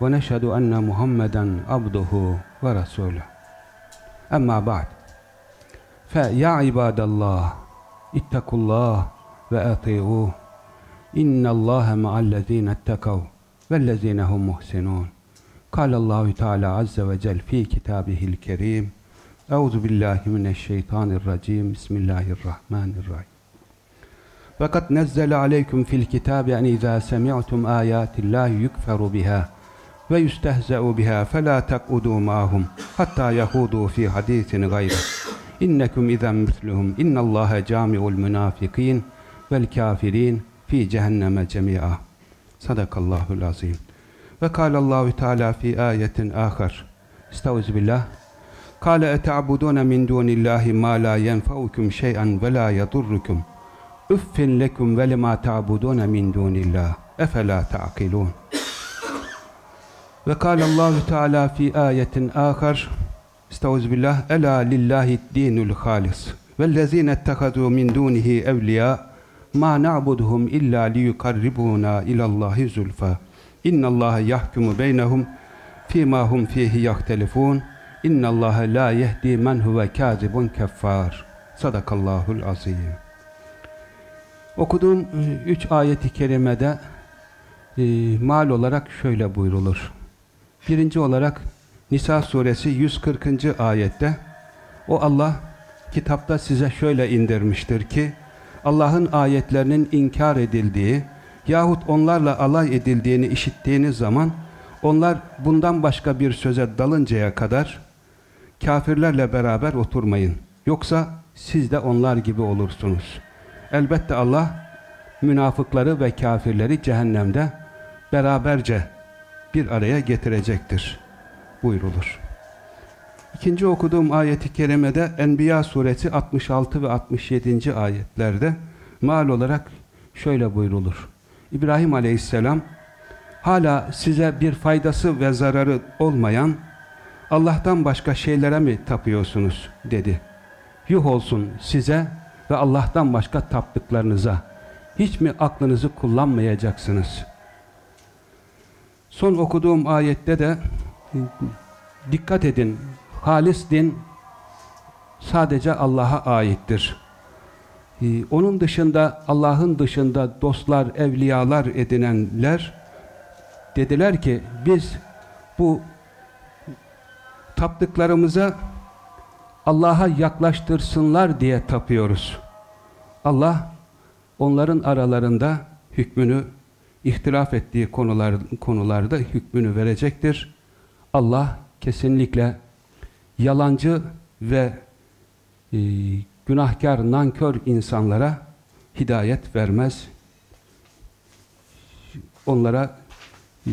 ilahe illallah vahdehu la şerike leh ve neşhedü enne Muhammeden abduhu ve resuluh. Emma ba'd. Fe ya ibadallah ittakullah ve ati'uh. İnnallâhe ma'allezîne ettekav vellezîne hum muhsinûn. Kâlallâhu Teala azze ve cel fî kitâbihil kerîm. Euzu billahi mineşşeytanirracim. Bismillahirrahmanirrahim. Fakat nezzele aleyküm fil kitabi en izâ semi'tum âyâtillâhi yukferu biha ve yustehze'u biha felâ tek'udû ma'hum hattâ yahûdû fî hadîsin gayre. İnnekum izen misluhum innallâhe câmi'ul münâfikîn vel kâfirîn fî cehenneme cemî'a. Sadakallahul azîm. Ve kâlallahu teâlâ fî âyetin âkhar. Estağfirullah. Kâle eta'budûne min dûnillâhi mâ lâ yenfe'ukum şey'en ve lâ yadurrukum. Üffin lekum ve limâ ta'budûne min dûnillâh. Efelâ ta'kilûn. Ve kâlallahu teâlâ fî âyetin âkhar. Estağfirullah. Elâ lillahi dinul halis. Vellezîne ettehazû min dûnihi evliyâ ma na'buduhum illa liyukarribuna ilallahi zulfa. İnnallâhe yahkumu beynehum fîmâ hum fîhi yahtelifûn. İnnallâhe lâ yehdi men huve kâzibun keffâr. Sadakallahul azîm. Okuduğum üç ayeti kerimede e, mal olarak şöyle buyrulur. Birinci olarak Nisa suresi 140. ayette o Allah kitapta size şöyle indirmiştir ki Allah'ın ayetlerinin inkar edildiği yahut onlarla alay edildiğini işittiğiniz zaman onlar bundan başka bir söze dalıncaya kadar kafirlerle beraber oturmayın. Yoksa siz de onlar gibi olursunuz. Elbette Allah münafıkları ve kafirleri cehennemde beraberce bir araya getirecektir buyrulur. İkinci okuduğum ayeti kerimede Enbiya suresi 66 ve 67. ayetlerde mal olarak şöyle buyrulur. İbrahim aleyhisselam hala size bir faydası ve zararı olmayan Allah'tan başka şeylere mi tapıyorsunuz dedi. Yuh olsun size ve Allah'tan başka taptıklarınıza. Hiç mi aklınızı kullanmayacaksınız? Son okuduğum ayette de dikkat edin halis din sadece Allah'a aittir. Ee, onun dışında, Allah'ın dışında dostlar, evliyalar edinenler dediler ki biz bu taptıklarımıza Allah'a yaklaştırsınlar diye tapıyoruz. Allah onların aralarında hükmünü ihtilaf ettiği konular, konularda hükmünü verecektir. Allah kesinlikle yalancı ve e, günahkar, nankör insanlara hidayet vermez. Onlara e,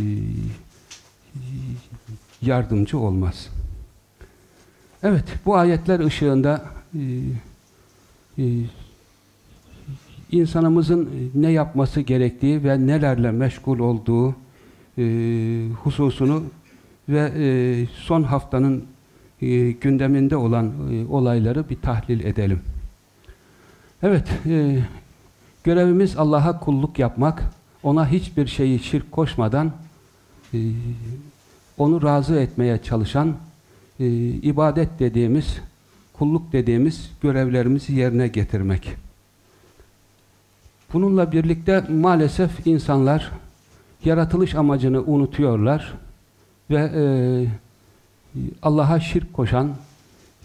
yardımcı olmaz. Evet, bu ayetler ışığında e, e, insanımızın ne yapması gerektiği ve nelerle meşgul olduğu e, hususunu ve e, son haftanın e, gündeminde olan e, olayları bir tahlil edelim. Evet, e, görevimiz Allah'a kulluk yapmak, ona hiçbir şeyi şirk koşmadan e, onu razı etmeye çalışan e, ibadet dediğimiz, kulluk dediğimiz görevlerimizi yerine getirmek. Bununla birlikte maalesef insanlar yaratılış amacını unutuyorlar ve e, Allah'a şirk koşan,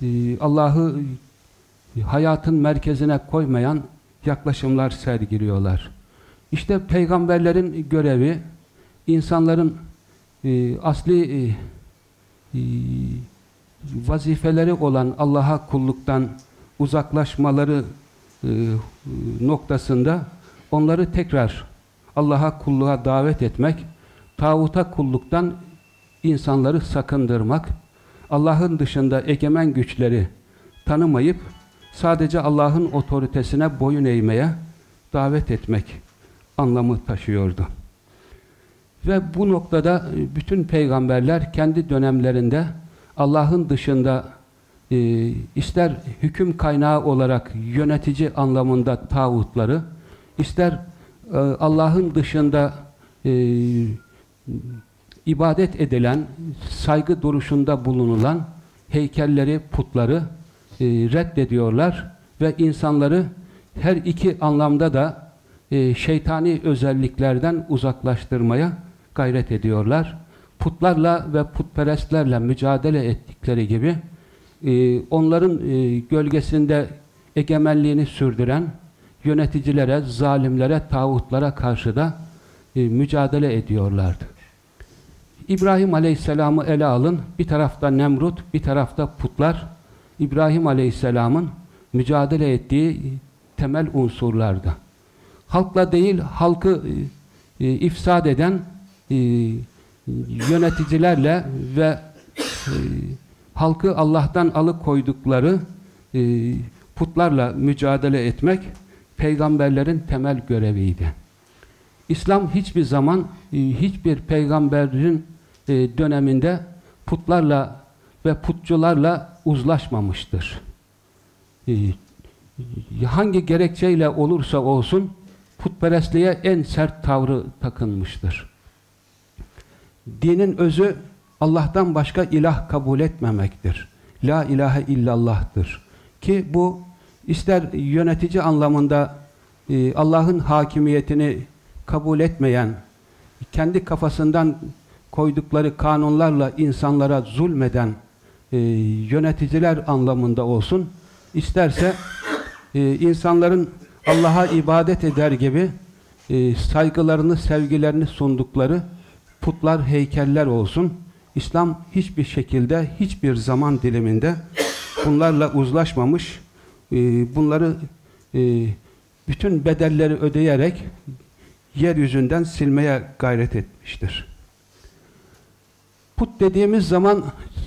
e, Allah'ı hayatın merkezine koymayan yaklaşımlar sergiliyorlar. İşte peygamberlerin görevi insanların e, asli e, vazifeleri olan Allah'a kulluktan uzaklaşmaları noktasında onları tekrar Allah'a kulluğa davet etmek, tağuta kulluktan insanları sakındırmak, Allah'ın dışında egemen güçleri tanımayıp sadece Allah'ın otoritesine boyun eğmeye davet etmek anlamı taşıyordu. Ve bu noktada e, bütün peygamberler kendi dönemlerinde Allah'ın dışında e, ister hüküm kaynağı olarak yönetici anlamında tağutları, ister e, Allah'ın dışında e, ibadet edilen, saygı duruşunda bulunulan heykelleri, putları e, reddediyorlar ve insanları her iki anlamda da e, şeytani özelliklerden uzaklaştırmaya gayret ediyorlar. Putlarla ve putperestlerle mücadele ettikleri gibi e, onların e, gölgesinde egemenliğini sürdüren yöneticilere, zalimlere, tağutlara karşı da e, mücadele ediyorlardı. İbrahim Aleyhisselam'ı ele alın. Bir tarafta Nemrut, bir tarafta putlar. İbrahim Aleyhisselam'ın mücadele ettiği temel unsurlarda. Halkla değil, halkı e, ifsad eden e, yöneticilerle ve e, halkı Allah'tan alıkoydukları e, putlarla mücadele etmek peygamberlerin temel göreviydi. İslam hiçbir zaman e, hiçbir peygamberin e, döneminde putlarla ve putçularla uzlaşmamıştır. E, hangi gerekçeyle olursa olsun putperestliğe en sert tavrı takınmıştır. Dinin özü Allah'tan başka ilah kabul etmemektir. La ilahe illallah'tır. Ki bu ister yönetici anlamında e, Allah'ın hakimiyetini kabul etmeyen, kendi kafasından koydukları kanunlarla insanlara zulmeden e, yöneticiler anlamında olsun, isterse e, insanların Allah'a ibadet eder gibi e, saygılarını, sevgilerini sundukları putlar, heykeller olsun. İslam hiçbir şekilde, hiçbir zaman diliminde bunlarla uzlaşmamış, e, bunları e, bütün bedelleri ödeyerek yeryüzünden silmeye gayret etmiştir. Put dediğimiz zaman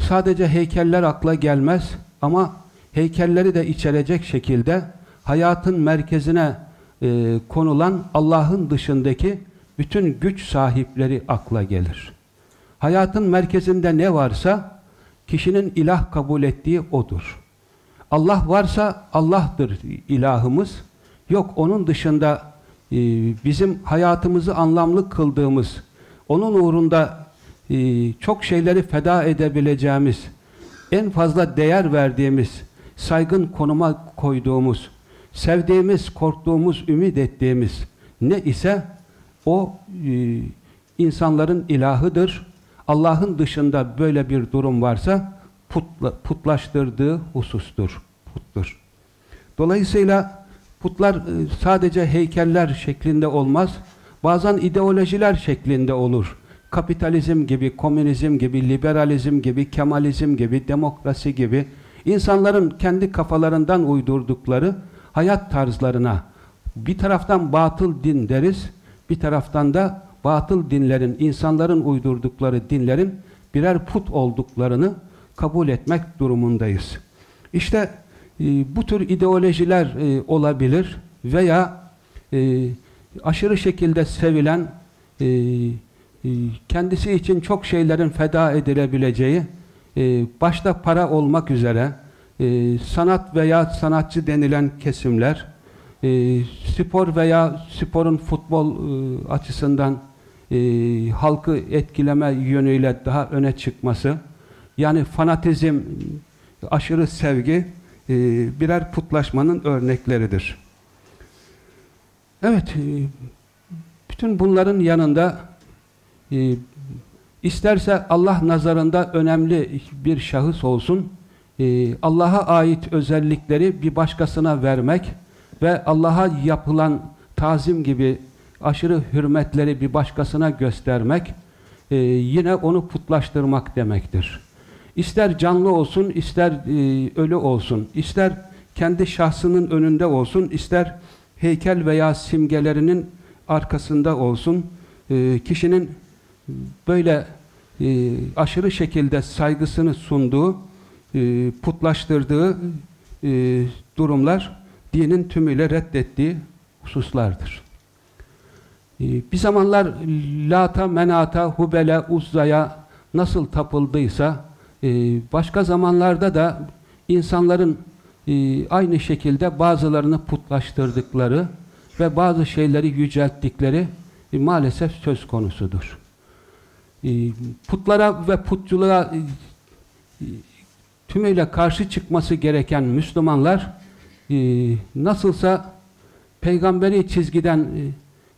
sadece heykeller akla gelmez ama heykelleri de içerecek şekilde hayatın merkezine e, konulan Allah'ın dışındaki bütün güç sahipleri akla gelir. Hayatın merkezinde ne varsa kişinin ilah kabul ettiği odur. Allah varsa Allah'tır ilahımız. Yok onun dışında e, bizim hayatımızı anlamlı kıldığımız, onun uğrunda e, çok şeyleri feda edebileceğimiz, en fazla değer verdiğimiz, saygın konuma koyduğumuz, sevdiğimiz, korktuğumuz, ümit ettiğimiz ne ise o e, insanların ilahıdır. Allah'ın dışında böyle bir durum varsa putla, putlaştırdığı husustur. Puttur. Dolayısıyla putlar e, sadece heykeller şeklinde olmaz. Bazen ideolojiler şeklinde olur. Kapitalizm gibi, komünizm gibi, liberalizm gibi, kemalizm gibi, demokrasi gibi insanların kendi kafalarından uydurdukları hayat tarzlarına bir taraftan batıl din deriz, bir taraftan da batıl dinlerin, insanların uydurdukları dinlerin birer put olduklarını kabul etmek durumundayız. İşte e, bu tür ideolojiler e, olabilir veya e, aşırı şekilde sevilen e, e, kendisi için çok şeylerin feda edilebileceği e, başta para olmak üzere e, sanat veya sanatçı denilen kesimler e, spor veya sporun futbol e, açısından e, halkı etkileme yönüyle daha öne çıkması yani fanatizm, aşırı sevgi e, birer putlaşmanın örnekleridir. Evet, e, bütün bunların yanında e, isterse Allah nazarında önemli bir şahıs olsun, e, Allah'a ait özellikleri bir başkasına vermek ve Allah'a yapılan tazim gibi aşırı hürmetleri bir başkasına göstermek yine onu putlaştırmak demektir. İster canlı olsun, ister e, ölü olsun, ister kendi şahsının önünde olsun, ister heykel veya simgelerinin arkasında olsun, e, kişinin böyle e, aşırı şekilde saygısını sunduğu, e, putlaştırdığı e, durumlar dinin tümüyle reddettiği hususlardır. E, bir zamanlar Lata, Menata, Hubel'e, Uzza'ya nasıl tapıldıysa başka zamanlarda da insanların e, aynı şekilde bazılarını putlaştırdıkları ve bazı şeyleri yücelttikleri e, maalesef söz konusudur. E, putlara ve putçuluğa tümüyle karşı çıkması gereken Müslümanlar nasılsa peygamberi çizgiden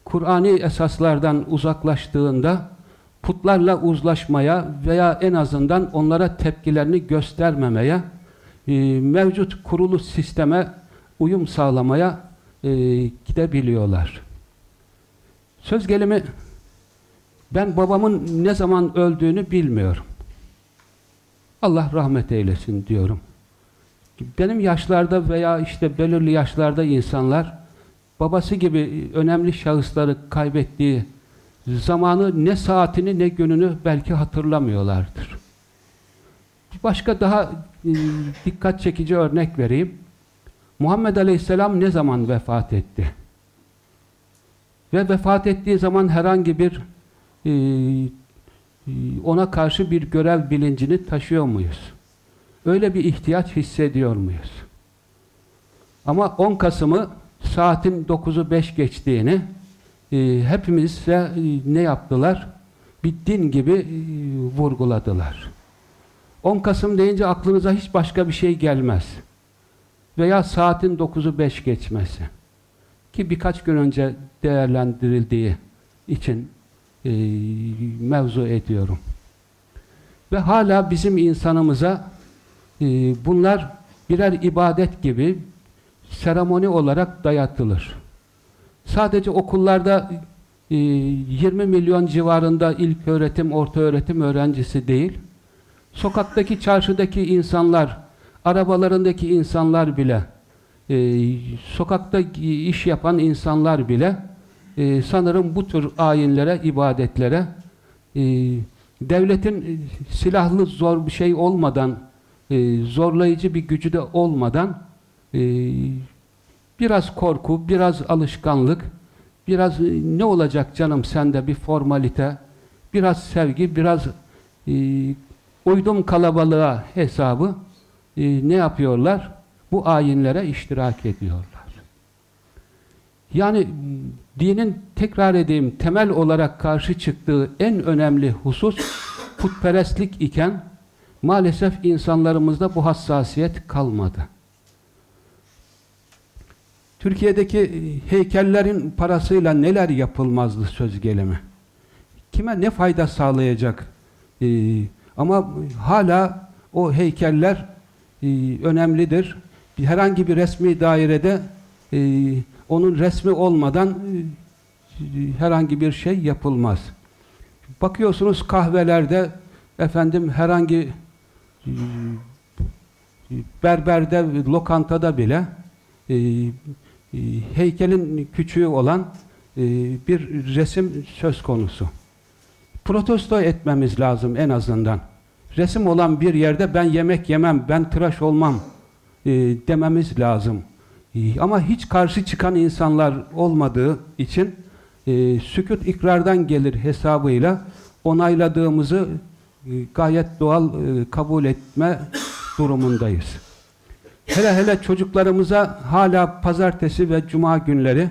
Kur'ani esaslardan uzaklaştığında putlarla uzlaşmaya veya en azından onlara tepkilerini göstermemeye e, mevcut kurulu sisteme uyum sağlamaya e, gidebiliyorlar. Söz gelimi ben babamın ne zaman öldüğünü bilmiyorum. Allah rahmet eylesin diyorum. Benim yaşlarda veya işte belirli yaşlarda insanlar babası gibi önemli şahısları kaybettiği zamanı ne saatini ne gününü belki hatırlamıyorlardır. Başka daha e, dikkat çekici örnek vereyim. Muhammed Aleyhisselam ne zaman vefat etti? Ve vefat ettiği zaman herhangi bir e, e, ona karşı bir görev bilincini taşıyor muyuz? Öyle bir ihtiyaç hissediyor muyuz? Ama 10 Kasım'ı saatin 9'u 5 geçtiğini e, hepimizse e, ne yaptılar? Bir din gibi e, vurguladılar. 10 Kasım deyince aklınıza hiç başka bir şey gelmez. Veya saatin 9'u 5 geçmesi. Ki birkaç gün önce değerlendirildiği için e, mevzu ediyorum. Ve hala bizim insanımıza e, bunlar birer ibadet gibi seremoni olarak dayatılır. Sadece okullarda e, 20 milyon civarında ilk öğretim, orta öğretim öğrencisi değil, sokaktaki, çarşıdaki insanlar, arabalarındaki insanlar bile, e, sokakta iş yapan insanlar bile e, sanırım bu tür ayinlere, ibadetlere e, devletin e, silahlı zor bir şey olmadan, e, zorlayıcı bir gücü de olmadan e, biraz korku, biraz alışkanlık, biraz e, ne olacak canım sende bir formalite, biraz sevgi, biraz e, uydum kalabalığa hesabı e, ne yapıyorlar? Bu ayinlere iştirak ediyorlar. Yani dinin tekrar edeyim temel olarak karşı çıktığı en önemli husus putperestlik iken maalesef insanlarımızda bu hassasiyet kalmadı. Türkiye'deki heykellerin parasıyla neler yapılmazdı söz gelimi. Kime ne fayda sağlayacak? Ee, ama hala o heykeller e, önemlidir. Herhangi bir resmi dairede e, onun resmi olmadan e, herhangi bir şey yapılmaz. Bakıyorsunuz kahvelerde efendim herhangi e, berberde, lokantada bile e, heykelin küçüğü olan bir resim söz konusu. Protesto etmemiz lazım en azından. Resim olan bir yerde ben yemek yemem, ben tıraş olmam dememiz lazım. Ama hiç karşı çıkan insanlar olmadığı için e, sükut ikrardan gelir hesabıyla onayladığımızı e, gayet doğal e, kabul etme durumundayız. Hele hele çocuklarımıza hala pazartesi ve cuma günleri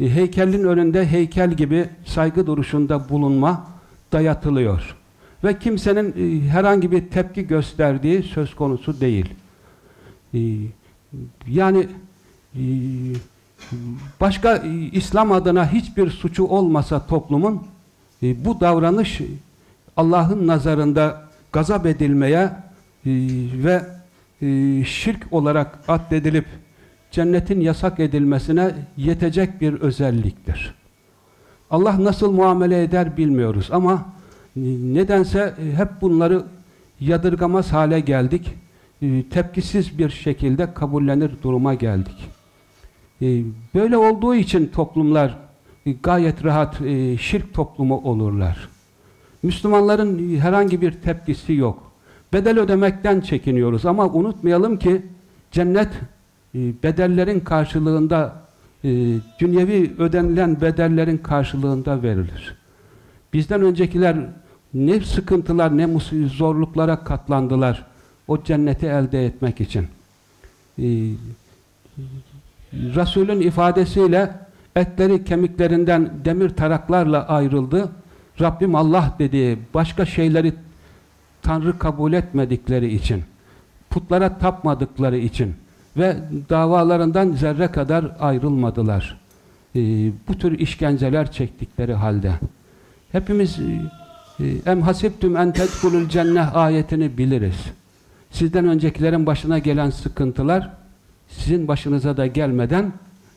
e, heykelin önünde heykel gibi saygı duruşunda bulunma dayatılıyor. Ve kimsenin e, herhangi bir tepki gösterdiği söz konusu değil. E, yani başka İslam adına hiçbir suçu olmasa toplumun bu davranış Allah'ın nazarında gazap edilmeye e, şirk olarak addedilip cennetin yasak edilmesine yetecek bir özelliktir. Allah nasıl muamele eder bilmiyoruz ama nedense hep bunları yadırgamaz hale geldik. Tepkisiz bir şekilde kabullenir duruma geldik. Böyle olduğu için toplumlar e, gayet rahat e, şirk toplumu olurlar. Müslümanların herhangi bir tepkisi yok. Bedel ödemekten çekiniyoruz ama unutmayalım ki cennet e, bedellerin karşılığında e, dünyevi ödenilen bedellerin karşılığında verilir. Bizden öncekiler ne sıkıntılar ne zorluklara katlandılar o cenneti elde etmek için. Ee, Resulün ifadesiyle etleri kemiklerinden demir taraklarla ayrıldı. Rabbim Allah dediği başka şeyleri Tanrı kabul etmedikleri için, putlara tapmadıkları için ve davalarından zerre kadar ayrılmadılar. Ee, bu tür işkenceler çektikleri halde. Hepimiz e, em hasibtüm en tedkulul cenneh ayetini biliriz. Sizden öncekilerin başına gelen sıkıntılar sizin başınıza da gelmeden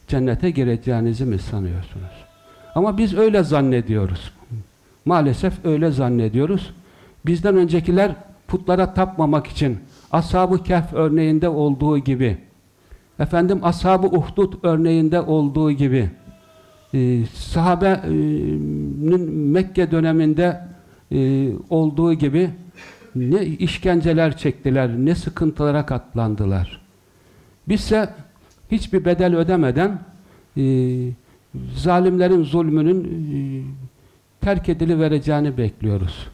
cennete gireceğinizi mi sanıyorsunuz? Ama biz öyle zannediyoruz. Maalesef öyle zannediyoruz. Bizden öncekiler putlara tapmamak için Ashab-ı Kehf örneğinde olduğu gibi efendim Ashab-ı Uhdud örneğinde olduğu gibi e, sahabenin Mekke döneminde e, olduğu gibi ne işkenceler çektiler, ne sıkıntılara katlandılar. Bizse hiçbir bedel ödemeden e, zalimlerin zulmünün e, terk edilivereceğini bekliyoruz.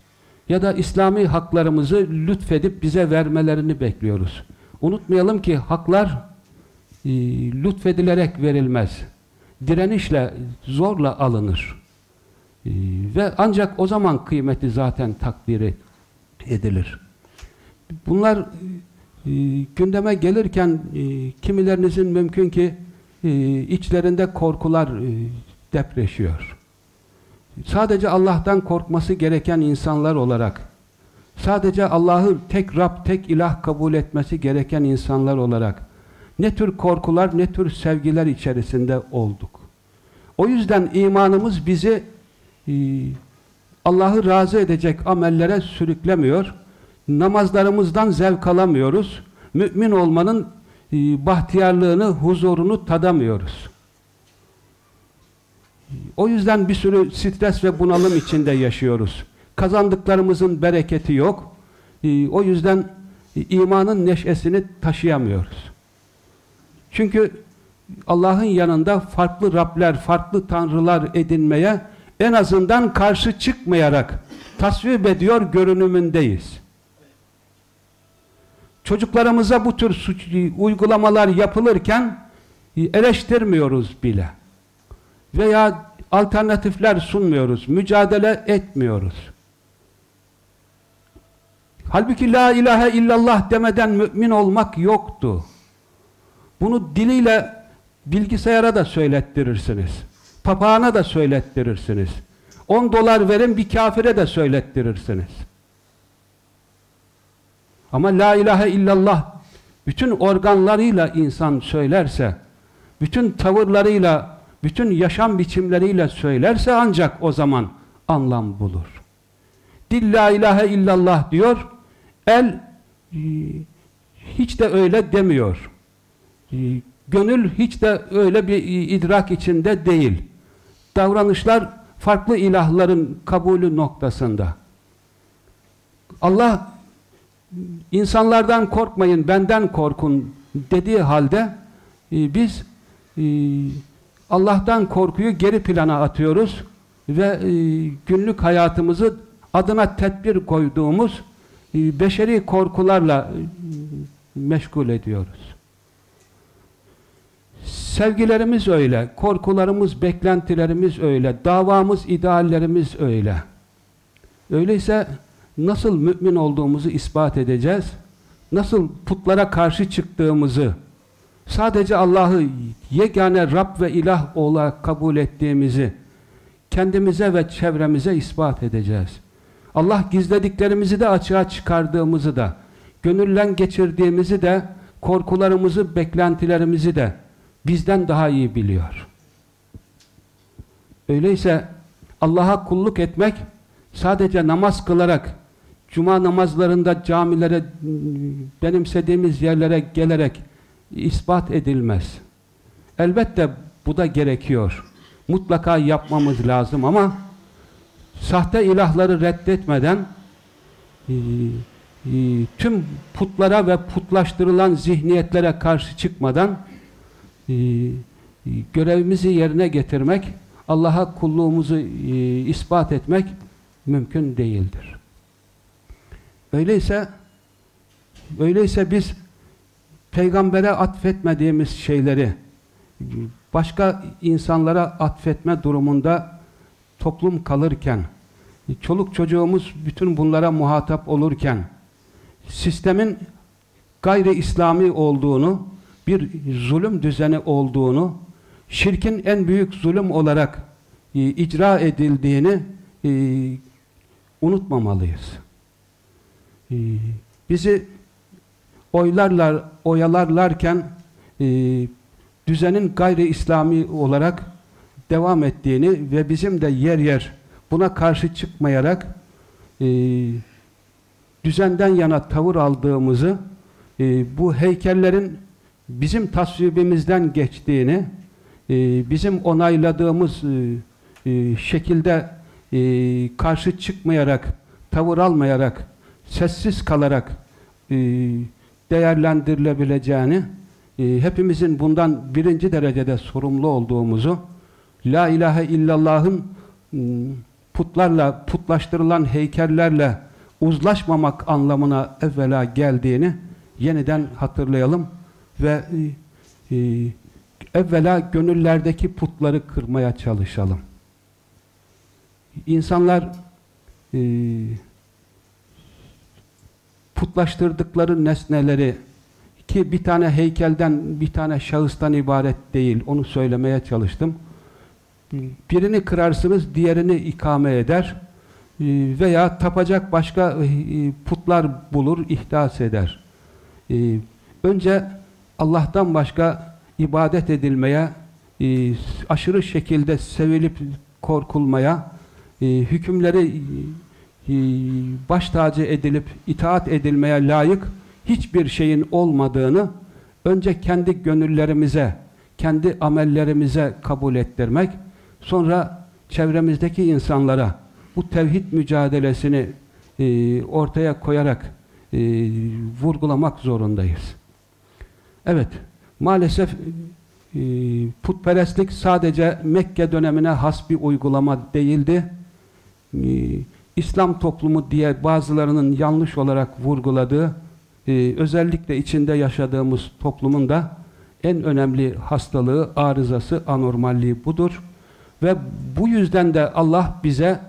Ya da İslami haklarımızı lütfedip bize vermelerini bekliyoruz. Unutmayalım ki haklar e, lütfedilerek verilmez. Direnişle, zorla alınır. E, ve ancak o zaman kıymeti zaten takdiri edilir. Bunlar e, gündeme gelirken e, kimilerinizin mümkün ki e, içlerinde korkular e, depreşiyor. Sadece Allah'tan korkması gereken insanlar olarak, sadece Allah'ı tek Rab, tek ilah kabul etmesi gereken insanlar olarak ne tür korkular, ne tür sevgiler içerisinde olduk. O yüzden imanımız bizi e, Allah'ı razı edecek amellere sürüklemiyor. Namazlarımızdan zevk alamıyoruz. Mümin olmanın e, bahtiyarlığını, huzurunu tadamıyoruz. O yüzden bir sürü stres ve bunalım içinde yaşıyoruz. Kazandıklarımızın bereketi yok. E, o yüzden e, imanın neşesini taşıyamıyoruz. Çünkü Allah'ın yanında farklı Rabler, farklı tanrılar edinmeye en azından karşı çıkmayarak tasvip ediyor görünümündeyiz. Çocuklarımıza bu tür suç, uygulamalar yapılırken e, eleştirmiyoruz bile. Veya alternatifler sunmuyoruz, mücadele etmiyoruz. Halbuki la ilahe illallah demeden mümin olmak yoktu. Bunu diliyle bilgisayara da söylettirirsiniz. Papağana da söylettirirsiniz. 10 dolar verin bir kafire de söylettirirsiniz. Ama la ilahe illallah bütün organlarıyla insan söylerse, bütün tavırlarıyla, bütün yaşam biçimleriyle söylerse ancak o zaman anlam bulur. Dil la ilahe illallah diyor, el e, hiç de öyle demiyor. E, gönül hiç de öyle bir idrak içinde değil. Davranışlar farklı ilahların kabulü noktasında. Allah insanlardan korkmayın, benden korkun dediği halde e, biz Allah'tan korkuyu geri plana atıyoruz ve e, günlük hayatımızı adına tedbir koyduğumuz e, beşeri korkularla e, meşgul ediyoruz. Sevgilerimiz öyle, korkularımız, beklentilerimiz öyle, davamız, ideallerimiz öyle. Öyleyse nasıl mümin olduğumuzu ispat edeceğiz? Nasıl putlara karşı çıktığımızı, sadece Allah'ı yegane Rab ve ilah olarak kabul ettiğimizi kendimize ve çevremize ispat edeceğiz. Allah gizlediklerimizi de açığa çıkardığımızı da, gönüllen geçirdiğimizi de, korkularımızı, beklentilerimizi de bizden daha iyi biliyor. Öyleyse Allah'a kulluk etmek sadece namaz kılarak cuma namazlarında camilere benimsediğimiz yerlere gelerek ispat edilmez. Elbette bu da gerekiyor. Mutlaka yapmamız lazım ama sahte ilahları reddetmeden e, e, tüm putlara ve putlaştırılan zihniyetlere karşı çıkmadan e, görevimizi yerine getirmek, Allah'a kulluğumuzu ispat etmek mümkün değildir. Öyleyse öyleyse biz peygambere atfetmediğimiz şeyleri başka insanlara atfetme durumunda toplum kalırken çoluk çocuğumuz bütün bunlara muhatap olurken sistemin gayri İslami olduğunu bir zulüm düzeni olduğunu şirkin en büyük zulüm olarak e, icra edildiğini e, unutmamalıyız. E, bizi oylarlar, oyalarlarken e, düzenin gayri İslami olarak devam ettiğini ve bizim de yer yer buna karşı çıkmayarak e, düzenden yana tavır aldığımızı e, bu heykellerin bizim tasvibimizden geçtiğini e, bizim onayladığımız e, e, şekilde e, karşı çıkmayarak tavır almayarak sessiz kalarak e, değerlendirilebileceğini e, hepimizin bundan birinci derecede sorumlu olduğumuzu La ilahe illallah'ın ıı, putlarla, putlaştırılan heykellerle uzlaşmamak anlamına evvela geldiğini yeniden hatırlayalım ve e, evvela gönüllerdeki putları kırmaya çalışalım. İnsanlar e, putlaştırdıkları nesneleri ki bir tane heykelden, bir tane şahıstan ibaret değil, onu söylemeye çalıştım birini kırarsınız, diğerini ikame eder ee, veya tapacak başka e, putlar bulur, ihdas eder. Ee, önce Allah'tan başka ibadet edilmeye, e, aşırı şekilde sevilip korkulmaya, e, hükümleri baş tacı edilip itaat edilmeye layık hiçbir şeyin olmadığını önce kendi gönüllerimize, kendi amellerimize kabul ettirmek, Sonra çevremizdeki insanlara bu tevhid mücadelesini e, ortaya koyarak e, vurgulamak zorundayız. Evet, maalesef e, putperestlik sadece Mekke dönemine has bir uygulama değildi. E, İslam toplumu diye bazılarının yanlış olarak vurguladığı, e, özellikle içinde yaşadığımız toplumun da en önemli hastalığı, arızası, anormalliği budur. Ve bu yüzden de Allah bize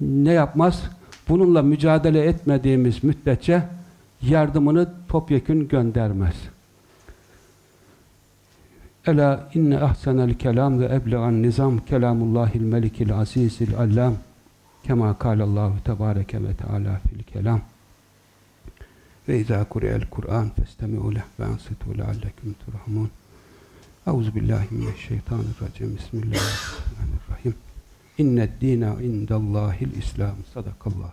ne yapmaz? Bununla mücadele etmediğimiz müddetçe yardımını topyekün göndermez. Ela inne ahsenel kelam ve eblegan nizam kelamullahil melikil azizil allam kema kâlallahu tebâreke ve teâlâ fil kelam ve izâ kure'el Kur'an festemi'u leh ve ansitû leallekum turhamun Euzu billahi mineşşeytanirracim. Bismillahirrahmanirrahim. İnned dîne indallâhil İslam. Sadakallahu